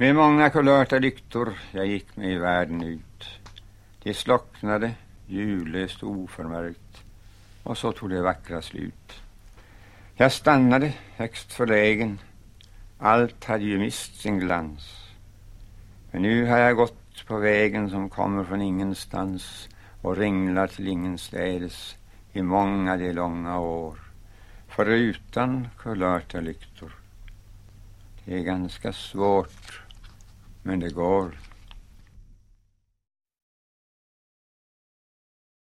Med många kulörta lyktor jag gick mig i världen ut. De slocknade, ljudlöst och oförmärkt, och så tog det vackra slut. Jag stannade högst förlägen. Allt hade ju mist sin glans. Men nu har jag gått på vägen som kommer från ingenstans och ringlar till ingenstädes i många de långa år. Förutan kulörta lyktor. Det är ganska svårt, men det går.